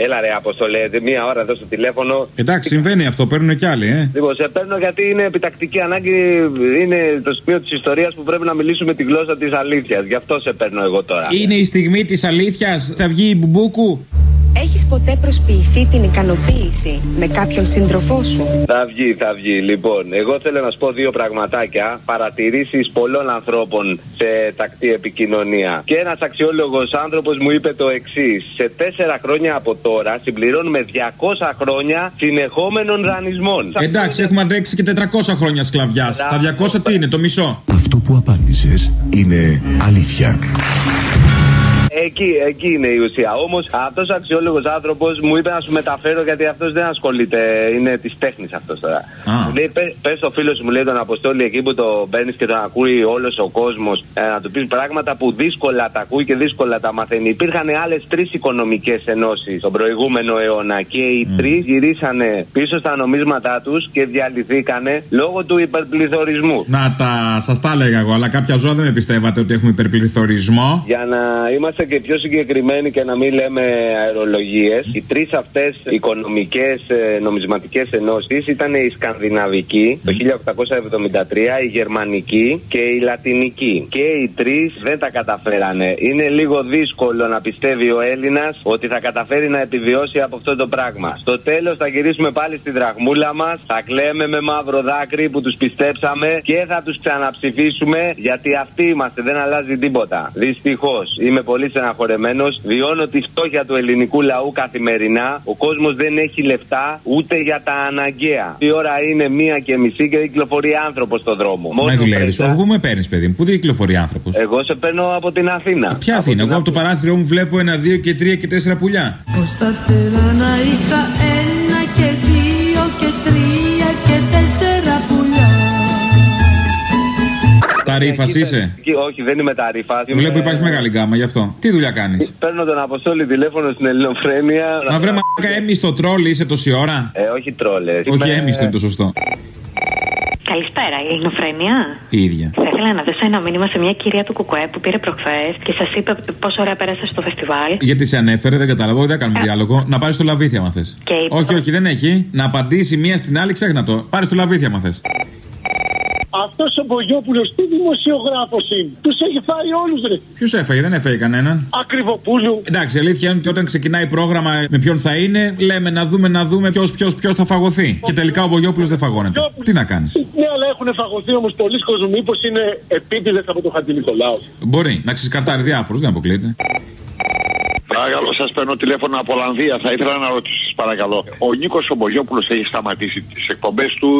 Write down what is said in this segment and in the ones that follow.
Έλα ρε, αποστολέ, μία ώρα εδώ στο τηλέφωνο. Εντάξει, συμβαίνει αυτό, παίρνουν κι άλλοι, ε. Λοιπόν, σε παίρνω γιατί είναι επιτακτική ανάγκη, είναι το σημείο της ιστορίας που πρέπει να μιλήσουμε τη γλώσσα της αλήθειας. Γι' αυτό σε παίρνω εγώ τώρα. Είναι η στιγμή της αλήθειας, θα βγει η μπουμπούκου. Έχεις ποτέ προσποιηθεί την ικανοποίηση με κάποιον σύντροφό σου; Θα βγει, θα βγει. Λοιπόν, εγώ θέλω να σου πω δύο πραγματάκια. Παρατηρήσεις πολλών ανθρώπων σε τακτή επικοινωνία. Και ένας αξιόλογος άνθρωπος μου είπε το εξής. Σε τέσσερα χρόνια από τώρα συμπληρώνουμε 200 χρόνια συνεχόμενων δανεισμών. Εντάξει, έχουμε αντέξει και 400 χρόνια σκλαβιάς. Τα 200 τι είναι, το μισό; Αυτό που απάντησες είναι αλήθεια. Εκεί, εκεί είναι η ουσία. Όμως αυτός ο αξιόλογος άνθρωπος μου είπε να σου μεταφέρω γιατί αυτός δεν ασχολείται. Είναι της τέχνης αυτός τώρα. Μου λέει, πε στο φίλο σου, μου λέει τον Αποστόλη εκεί που το παίρνει και τον ακούει όλος ο κόσμος ε, να του πεις πράγματα που δύσκολα τα ακούει και δύσκολα τα μαθαίνει. Υπήρχαν άλλες τρεις οικονομικές ενώσεις τον προηγούμενο αιώνα και οι mm. τρεις γυρίσανε πίσω στα νομίσματά τους και διαλυθήκανε λόγω του υπερπληθωρισμού. Να τα, σας τα έλεγα εγώ, αλλά κάποια ζώα δεν με πιστεύατε ότι έχουμε υπερπληθωρισμό. Για να είμαστε και πιο συγκεκριμένοι και να μην λέμε αερολογίες, οι τρεις αυτές οικονομικές ε, νομισματικές ενώσεις ήταν η Σκανδιναβική το 1873, η Γερμανική και η Λατινική. Και οι τρεις δεν τα καταφέρανε. Είναι λίγο δύσκολο να πιστεύει ο Έλληνας ότι θα καταφέρει να επιβιώσει από αυτό το πράγμα. Στο τέλος θα γυρίσουμε πάλι στην τραγμούλα μας, θα κλαίμε με μαύρο δάκρυ που τους πιστέψαμε και θα τους ξαναψηφίσουμε γιατί αυτοί είμαστε, δεν αλλάζει τίποτα. Δυστυχώς είμαι πολύ στεναχωρεμένος. Βιώνω τη φτώχεια του ελληνικού λαού καθημερινά. Ο κόσμος δεν έχει λεφτά ούτε για τα αναγκαία. Η ώρα είναι μία και μισή και δεν κυκλοφορεί άνθρωπος στον δρόμο. Μα δουλεύει. Πού με παίρνεις, παιδί μου, πού δεν κυκλοφορεί άνθρωπος; Εγώ σε παίρνω από την Αθήνα. Ποια από Αθήνα, εγώ από το παράθυρο μου βλέπω ένα, δύο και τρία και τέσσερα πουλιά. Πώς θα θέλω να είχα ένα και δύο Τα ρήφα είσαι; Όχι, δεν είμαι τα ρήφα. Βλέπω υπάρχει μεγάλη γκάμα γι' αυτό. Τι δουλειά κάνεις; Παίρνω τον Αποστόλη τηλέφωνο στην Ελληνοφρένεια. Μα βρε μαλάκα έμιστο τρόλ είσαι τόση ώρα; Ε, όχι τρόλε. Όχι έμιστο είναι το σωστό. Καλησπέρα, η Ελληνοφρένεια. Η ίδια. Θα ήθελα να δώσω ένα μήνυμα σε μια κυρία του Κουκουέ που πήρε προχθές και σας είπε πόσο ωραία πέρασε στο φεστιβάλ. Γιατί σε ανέφερε, δεν κατάλαβα, δεν κάνουμε διάλογο. Να πάρεις στο λαβίθι άμα θες. Όχι, όχι, δεν έχει. Να απαντήσει μία στην άλλη, ξέχνα το. Πάρεις στο λαβίθι άμα θες. Αυτός ο Μπογιόπουλος τι δημοσιογράφος είναι. Τους έχει φάει όλους ρε. Ποιος έφαγε, δεν έφαγε κανέναν. Ακριβοπούλου. Εντάξει, η αλήθεια είναι ότι όταν ξεκινάει πρόγραμμα με ποιον θα είναι, λέμε να δούμε, να δούμε ποιος ποιος, ποιος θα φαγωθεί. Και τελικά ο Μπογιόπουλος δεν φαγώνεται. Τι να κάνεις; Ναι, αλλά έχουν φαγωθεί όμως πολλοί κόσμοι. Μήπως είναι επίτηδες από το Χατζηνικολάου. Μπορεί να ξεσκαρτάρει διάφορους, δεν αποκλείεται. Παρακαλώ, σας παίρνω τηλέφωνο από Ολλανδία. Θα ήθελα να ρωτήσω, σας παρακαλώ. Ο Νίκος ο Μπογιόπουλος έχει σταματήσει τις εκπομπές του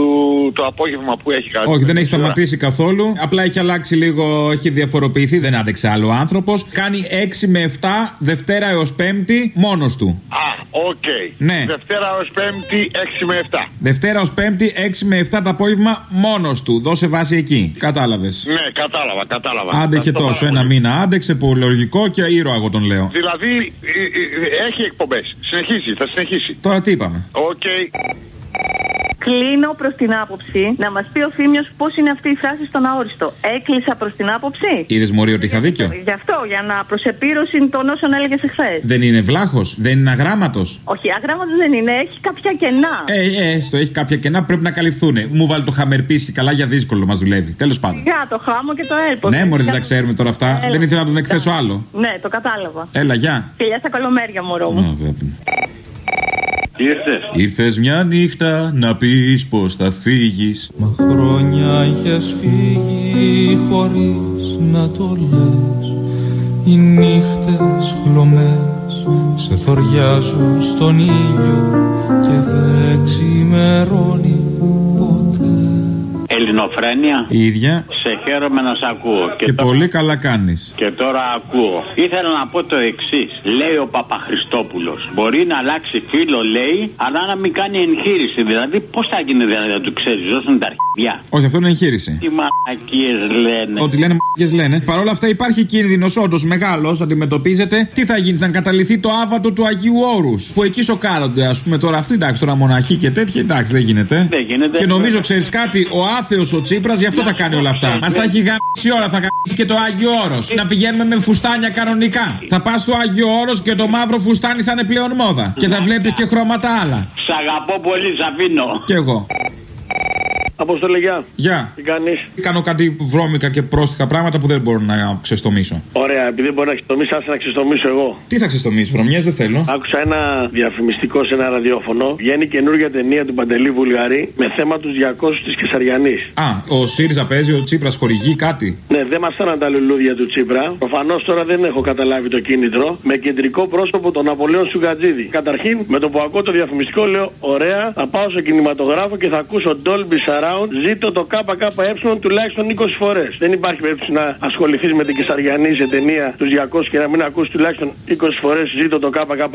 το απόγευμα που έχει κάνει. Όχι, δεν έχει σταματήσει καθόλου. Απλά έχει αλλάξει λίγο, έχει διαφοροποιηθεί. Δεν άντεξε άλλο άνθρωπος. Κάνει 6 με 7 Δευτέρα έως Πέμπτη μόνος του. Α, OK. Okay. Ναι. Δευτέρα έως Πέμπτη 6 με 7. Δευτέρα ως Πέμπτη 6 με 7 το απόγευμα μόνος του. Δώσε βάση εκεί. Κατάλαβες. Ναι, κατάλαβα, κατάλαβα. Άντεξε τόσο. Ένα μήνα άντεξε, πολύ λογικό και ήρωα εγώ τον λέω. Δηλαδή έχει εκπομπές. Συνεχίζει, θα συνεχίσει. Τώρα τι είπαμε; Οκ. Κλείνω προς την άποψη να μας πει ο Θύμιος πώς είναι αυτή η φράση στον αόριστο. Έκλεισα προς την άποψη. Είδες Μωρή ότι είχα δίκιο; Γι' αυτό, για να προς επίρρωση των όσων έλεγες εχθές. Δεν είναι βλάχος, δεν είναι αγράμματος. Όχι, αγράμματος δεν είναι, έχει κάποια κενά. Ε, ε, έστω, έχει κάποια κενά που πρέπει να καλυφθούν. Μου βάλει το χαμερπίσι καλά για δύσκολο μας δουλεύει. Τέλος πάντων. Για το χάμο και το έλπο. Ναι, Μωρή, δεν τα ξέρουμε τώρα αυτά. Έλα. Δεν ήθελα να τον εκθέσω άλλο. Ναι, το κατάλαβα. Έλα, γεια. Φιλιά στα κολομέρια, μωρό μου. Ήρθες; Ήρθες μια νύχτα να πεις πως θα φύγεις Μα χρόνια είχες φύγει χωρίς να το λες Οι νύχτες χλωμές σε θωριάζουν στον ήλιο Και δεν ξημερώνει ποτέ Ελληνοφρένεια. Η ίδια Σε χαίρομαι να σε ακούω. και τώρα- πολύ καλά κάνεις Και τώρα ακούω. Ήθελα να πω το εξής. Λέει ο Παπαχριστόπουλος. Μπορεί να αλλάξει φίλο, λέει, αλλά να μην κάνει εγχείρηση. Δηλαδή, πώς θα γίνει δηλαδή να του ξέρεις, δώσουν τα αρχιδιά. Όχι, αυτό είναι εγχείρηση Τι μαλακίες λένε. Ό,τι λένε μ***γιες λένε. Παρ' όλα αυτά υπάρχει κίνδυνος όντως μεγάλος, αντιμετωπίζεται. Τι θα γίνει, θα καταληθεί το άβατο του Αγίου Όρους. Που εκεί σοκάρονται, ας πούμε τώρα αυτοί, εντάξει, τώρα μοναχοί και τέτοιοι, εντάξει, δεν γίνεται. Δεν γίνεται. Και νομίζω, ξέρεις κάτι, ο άθεος ο Τσίπρας γι' αυτό τα κάνει όλα αυτά. Μα θα έχει γαμίσει ώρα, θα γαμίσει και το Άγιο Όρος. Να πηγαίνουμε με φουστάνια κανονικά. Θα πας στο Άγιο Όρος και το μαύρο φουστάνι θα είναι πλέον μόδα. Και θα βλέπεις και χρώματα άλλα. Σ' αγαπώ πολύ, σ' αφήνω. Κι εγώ. Αποστολή, γεια. Γεια. Τι κάνεις; Κάνω κάτι βρώμικα και πρόστιχα πράγματα που δεν μπορώ να ξεστομίσω. Ωραία, επειδή δεν μπορεί να ξεστομίσει, άσε να ξεστομίσω εγώ. Τι θα ξεστομίσει, βρωμιές δεν θέλω. Άκουσα ένα διαφημιστικό σε ένα ραδιόφωνο. Βγαίνει καινούργια ταινία του Παντελή Βουλγαρή με θέμα τους 200 της Κεσαριανής. Α, ο ΣΥΡΙΖΑ παίζει, ο Τσίπρας χορηγεί κάτι. Ναι, δεν μας φέραν τα λουλούδια του Τσίπρα. Προφανώς τώρα δεν έχω καταλάβει το κίνητρο. Με κεντρικό πρόσωπο τον Απολέον Σουγατζίδη. Καταρχήν, με το που ακούω το διαφημιστικό, λέω: Ωραία, θα πάω στο κινηματογράφο και θα ακούσω Dolby Surround. Ζήτω το ΚΚΕ τουλάχιστον 20 φορές. Δεν υπάρχει περίπτωση να ασχοληθείς με την Κεσαριανή σε ταινία τους 200 και να μην ακούσει τουλάχιστον 20 φορές ζήτω το ΚΚΕ.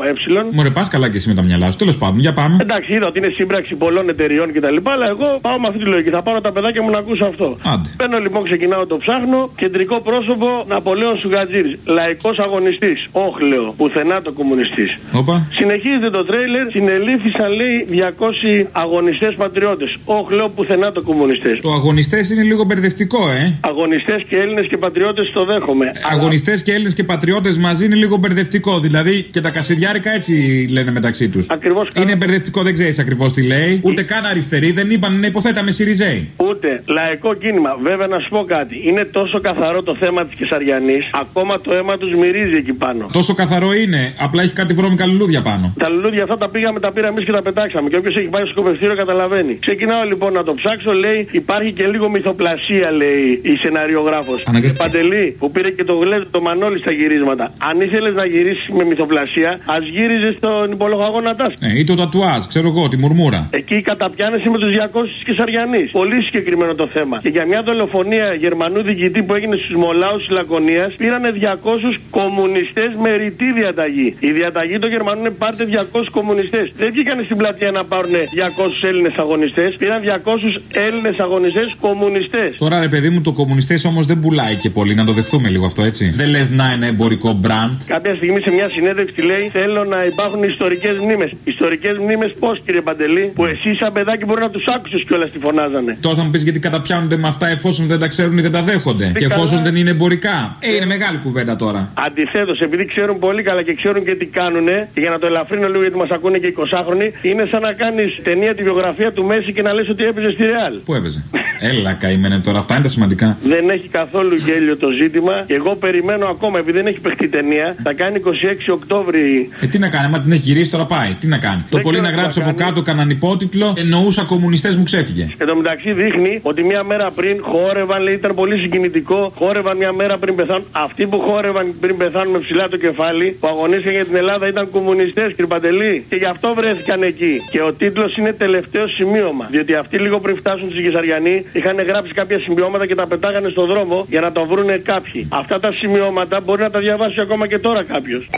Μωρέ, πας καλά και εσύ με τα μυαλά σου. Τέλος πάντων, για πάμε. Εντάξει, είδα ότι είναι σύμπραξη πολλών εταιριών κτλ. Αλλά εγώ πάω με αυτή τη λογική. Θα πάρω τα παιδάκια μου να ακούσω αυτό. Άντε. Παίρνω λοιπόν, ξεκινάω το ψάχνω. Κεντρικό πρόσωπο Ναπολέον Σουγατζήρη. Λαϊκός αγωνιστής. Όχλεο. Πουθενά το κομμουνιστής. Όπα. Συνεχίζεται το τρέιλερ. Συνελήφθησαν λέει 200 αγωνιστές πατριώτες. Όχλεο πουθενά το κομμουνιστές. Το αγωνιστές είναι λίγο μπερδευτικό, ε. Αγωνιστές και Έλληνες και πατριώτες το δέχομαι. Αγωνιστές και Έλληνες και πατριώτες μαζί είναι λίγο μπερδευτικό. Δηλαδή και τα κασιδιάρικα έτσι λένε μεταξύ τους. Ακριβώς. Είναι μπερδευτικό, δεν ξέρεις ακριβώς τι λέει. Ούτε καν αριστεροί δεν είπαν, είναι υποθέταμε Σιριζέοι. Ούτε λαϊκό κίνημα. Βέβαια να σου πω κάτι. Είναι τόσο καθαρό το θέμα της Κεσαριανής. Ακόμα το αίμα τους μυρίζει εκεί πάνω. Τόσο καθαρό είναι, απλά έχει κάτι βρώμικα λουλούδια πάνω. Τα λουλούδια αυτά τα πήγαμε, τα πήραμε εμείς και τα πετάξαμε. Και όποιος έχει πάει στο σκοπευτήριο καταλαβαίνει. Ξεκινάω λοιπόν να το ψάξω, λέει υπάρχει και λίγο μυθοπλασία, λέει η σεναριογράφος. Αναγκαστικά. Παντελή που πήρε και το γλέζο το μανόλι στα γυρίσματα. Αν ήθελες να γυρίσεις με μυθοπλασία, ας γύριζες στον υπολογαγόνα τάσκ. Ναι, ή το τατουάζ, ξέρω εγώ, τη μουρμούρα. Εκεί καταπιάνεσαι με τους 200 τη Κεσαριανή. Πολύ συγκεκριμένο το θέμα. Και για μια δολοφονία Γερμανού διοικητή που έγινε στους Μολάους της Λακωνίας πήρανε 200 κομμουνιστές με ρητή διαταγή. Η διαταγή των Γερμανών είναι πάρτε 200 κομμουνιστές. Δεν βγήκαν στην πλατεία να πάρουν 200 Έλληνες αγωνιστές. Πήραν 200 Έλληνες αγωνιστές κομμουνιστές. Τώρα ρε παιδί μου, το κομμουνιστές όμως δεν πουλάει και πολύ, να το δεχθούμε λίγο αυτό έτσι. Δεν λες να είναι εμπορικό μπραντ. Κάποια στιγμή σε μια συνέντευξη λέει: Θέλω να υπάρχουν ιστορικές μνήμες. Ιστορικές μνήμες πώς, κύριε Παντελή, που εσύ σαν παιδάκι μπορεί να τους άκουσες κιόλας τι φωνάζανε. Τώρα θα μου πεις γιατί καταπιάνονται με αυτά εφόσον δεν τα ξέρουν ή δεν τα δέχονται. Και καλά. εφόσον δεν είναι εμπορικά. Ε, είναι μεγάλη κουβέντα τώρα. Αντιθέτως, επειδή ξέρουν πολύ καλά και ξέρουν και τι κάνουν, και για να το ελαφρύνω λίγο γιατί μας ακούνε και 20χρονοι, είναι σαν να κάνεις ταινία τη βιογραφία του Μέση και να λες ότι έπαιζες στη Ρεάλ. Πού έπαιζε; Έλα, καημένε τώρα, αυτά είναι τα σημαντικά. Δεν έχει καθόλου γέλιο το ζήτημα. Και εγώ περιμένω ακόμα, επειδή δεν έχει παιχτεί ταινία, θα κάνει 26 Οκτώβρη. Ε, τι να κάνει, μα την έχει γυρίσει τώρα πάει. Τι να κάνει. Το πολύ να ξέρω τι γράψει θα από κάνει. κάτω κανέναν υπότιτλο εννοούσα κομμουνιστές μου ξέφυγε. Εν τω μεταξύ δείχνει ότι μία μέρα πριν χόρευαν, λέει, ήταν πολύ συγκινητικό. Χόρευαν μία μέρα πριν πεθάνουν. Αυτοί που χόρευαν πριν πεθάνουν με ψηλά το κεφάλι, που αγωνίστηκαν για την Ελλάδα, ήταν κομμουνιστές, κύριε Παντελή. Και γι' αυτό βρέθηκαν εκεί. Και ο τίτλος είναι τελευταίο σημείωμα. Διότι αυτοί λίγο πριν φτάσουν στη Γεσαριανή είχαν γράψει κάποια σημειώματα και τα πετάγανε στον δρόμο για να το βρούνε κάποιοι. Αυτά τα σημειώματα μπορεί να τα διαβάσει ακόμα και τώρα κάποιος.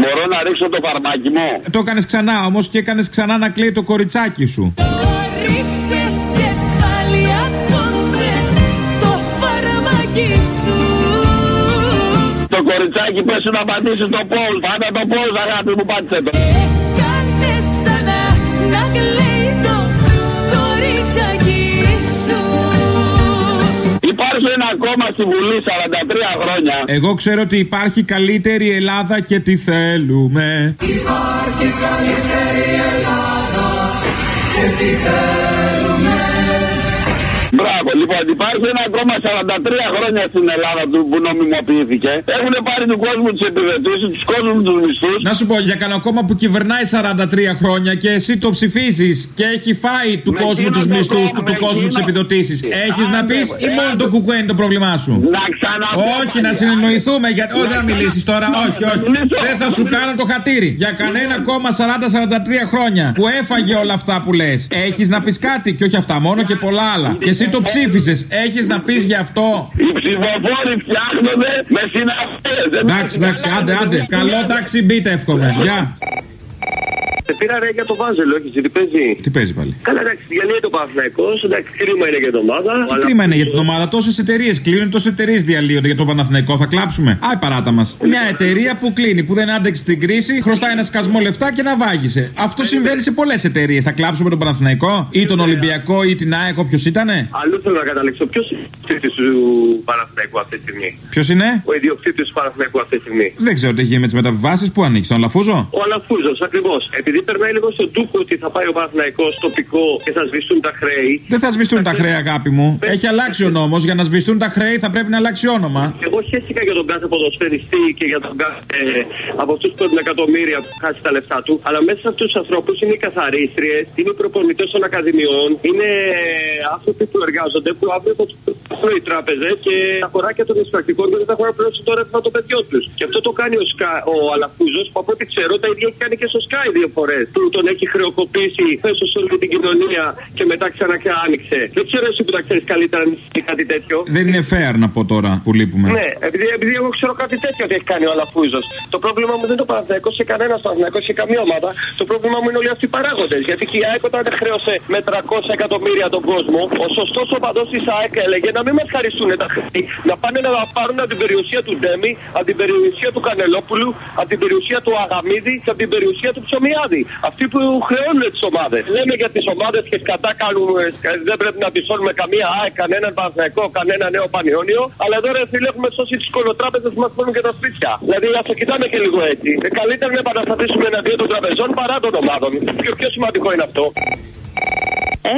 Μπορώ να ρίξω το φαρμάκι μου; Το έκανες ξανά όμως και έκανες ξανά να κλαίει το κοριτσάκι σου. Ρίξες και πάλι απόψε το φαρμάκι σου Το κοριτσάκι πες σου να πατήσει το πόλ. Πάτα το πόλ, αγάπη μου, πάτησε το. Υπάρχει ένα κόμμα στη Βουλή 43 χρόνια. Εγώ ξέρω ότι υπάρχει καλύτερη Ελλάδα και τι θέλουμε. Υπάρχει καλύτερη Ελλάδα και τι θέλουμε Μπράβο, λοιπόν, υπάρχει ένα κόμμα 43 χρόνια στην Ελλάδα του που νομιμοποιήθηκε. Έχουν πάρει του κόσμου τις επιδοτήσεις, τους κόσμους τους μισθούς. Να σου πω για κανένα κόμμα που κυβερνάει 43 χρόνια και εσύ το ψηφίζεις και έχει φάει του Με κόσμου εκείνο τους το μισθούς, κόμμα, του με κόσμου τις εκείνο- επιδοτήσει. Έχεις να Αν πεις δεν- ή μόνο εάν- το κουκουέ είναι το πρόβλημά σου; Να ξαναπώ. Όχι, να συνεννοηθούμε. Για... Όχι, δεν θα μιλήσεις τώρα. Να- Όχι, να όχι. μιλήσω. Δεν θα σου κάνω το χατήρι. Για κανένα κόμμα 40-43 χρόνια που έφαγε όλα αυτά που λες. Έχεις να πεις κάτι και όχι αυτά, μόνο και πολλά άλλα. Και εσύ το ψήφισες. Έχεις να πεις γι' αυτό; Οι ψηφοφόροι φτιάχνονται με συναφές. Εντάξει, εντάξει, άντε, άντε. Καλό ταξί μπείτε, εύχομαι. Γεια. Σε πήρα ρε για το βάζελο, όχι, τι παίζει; Τι παίζει πάλι; Καλά, εντάξει, διαλύεται το Παναθυναϊκό. Εντάξει, κρίμα είναι για την ομάδα. Τι κρίμα είναι για την ομάδα. Τόσες εταιρείες κλείνουν, τόσες εταιρείες διαλύονται για το Παναθηναϊκό. Θα κλάψουμε. Άι παράτα μας. Μια εταιρεία που κλείνει, που δεν άντεξε την κρίση, χρωστάει ένα σκασμό λεφτά και να βάγισε. Αυτό συμβαίνει σε πολλές εταιρείες. Θα κλάψουμε τον Παναθηναϊκό ή τον Ολυμπιακό ή την ΑΕΚ, όποιος ήτανε; Αλλού θέλω να καταλήξω. Ποιος είναι ο ιδιοκτήτης του Παναθηναϊκού αυτή τη στιγμή; Ποιος είναι; Ο ιδιοκτήτης του Παναθηναϊκού αυτή τη στιγμή. Δεν ξέρω τι έχει γίνει με τις μεταβιβάσεις. Πού ανοίξει, τον Αλαφούζο; Ο Αλαφούζος, ακριβώς. Επειδή περνάει λίγο στον τούκο ότι θα πάει ο Παναθηναϊκός τοπικό και θα σβηστούν τα χρέη. Δεν θα σβηστούν τα χρέη, αγάπη μου. Έχει αλλάξει ο νόμος. Για να σβηστούν τα χρέη θα πρέπει να αλλάξει όνομα. Εγώ χαίρεστηκα για τον κάθε ποδοσφαιριστή και για τον κάθε ε, από αυτούς που έχουν εκατομμύρια που χάσει τα λεφτά του. Αλλά μέσα σε αυτούς τους ανθρώπους είναι οι καθαρίστριες, είναι οι προπονητές των ακαδημιών, είναι άνθρωποι που εργάζονται που αύριο θα τους οι τράπεζες και τα χωράκια των εισπρακτικών δεν θα έχουν να πληρώσουν το ρεύμα των παιδιών τους. Και αυτό το κάνει ο, Σκα, ο Αλαφούζος που από ό,τι ξέρω τα ίδια έχει κάνει και στο Sky δύο φορές. Που τον έχει χρεοκοπήσει πέσω σε όλη την κοινωνία και μετά ξανά και άνοιξε. Δεν ξέρω εσύ που τα ξέρεις καλύτερα αν είναι κάτι τέτοιο. Δεν είναι fair να πω τώρα που λείπουμε. Ναι, επειδή, επειδή εγώ ξέρω κάτι τέτοιο ότι έχει κάνει ο Αλαφούζος. Το πρόβλημα μου δεν είναι το Παναθηναϊκός σε κανένα Παναθηναϊκός σε καμία ομάδα. Το πρόβλημα μου είναι όλοι αυτοί οι παράγοντες. Γιατί και η ΑΕΚ όταν δεν χρέωσε με 300 εκατομμύρια τον κόσμο, ο σωστός οπαδός της ΑΕΚ έλεγε να μην μας χαριστούν τα χρέη, να πάνε να πάρουν από την περιουσία του Ντέμι, από την περιουσία του Κανελόπουλου, από την περιουσία του Αγαμίδη και από την περιουσία του Ψωμιάδη. Αυτοί που χρεώνουν τις ομάδες. Λέμε για τις ομάδες και κατά κάνουμε, δεν πρέπει να πιστώνουμε καμία ΑΕΚ, κανέναν Παναθηναϊκό, κανένα νέο Πανιόνιο. Αλλά εδώ ρε φίλε έχουμε σώσει τις κολοτράπεζες που μας παίρνουν και τα σπίτια. Δηλαδή ας το κοιτάμε και λίγο έτσι. Ε, καλύτερα να επαναστατήσουμε εναντίον των τραπεζών παρά των ομάδων. Πιο, πιο σημαντικό είναι αυτό.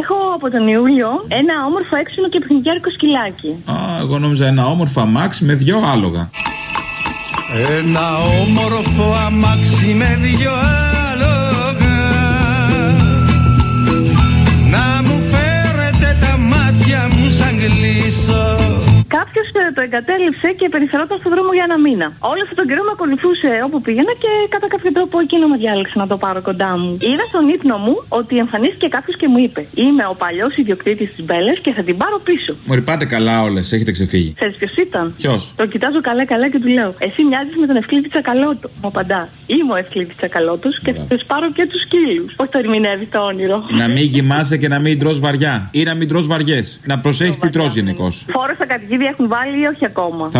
Έχω από τον Ιούλιο ένα όμορφο έξινο και παιχνιδιάρικο σκυλάκι. Α, εγώ νόμιζα ένα όμορφο αμάξι με δυο άλογα. Ένα όμορφο αμάξι με δυο άλογα μου σαν κλείσω Κάποιος το εγκατέλειψε και περιφερόταν στον δρόμο για ένα μήνα. Όλο αυτόν τον καιρό με ακολουθούσε όπου πήγαινα και κατά κάποιο τρόπο εκείνο με διάλεξε να το πάρω κοντά μου. Είδα στον ύπνο μου ότι εμφανίστηκε κάποιος και μου είπε: Είμαι ο παλιός ιδιοκτήτης της Μπέλες και θα την πάρω πίσω. Μου πάτε καλά όλες, έχετε ξεφύγει. Ξέρει ποιος ήταν; Ποιος; Το κοιτάζω καλά-καλά και του λέω: Εσύ μοιάζεις με τον Ευκλήδη Τσακαλώτο. Μου απαντά: Είμαι ο Ευκλήδης Τσακαλώτος και θα του πάρω και τους σκύλου. Πώς το ερμηνεύει το όνειρο. Να μην κοιμάσαι και να μην τρώ βαριά. Ή να μην τρώ βαριές. Να προσέχεις τι τρώ γενικώς. Φόρο στα κατοικίδια έχουν βάλει ή όχι ακόμα.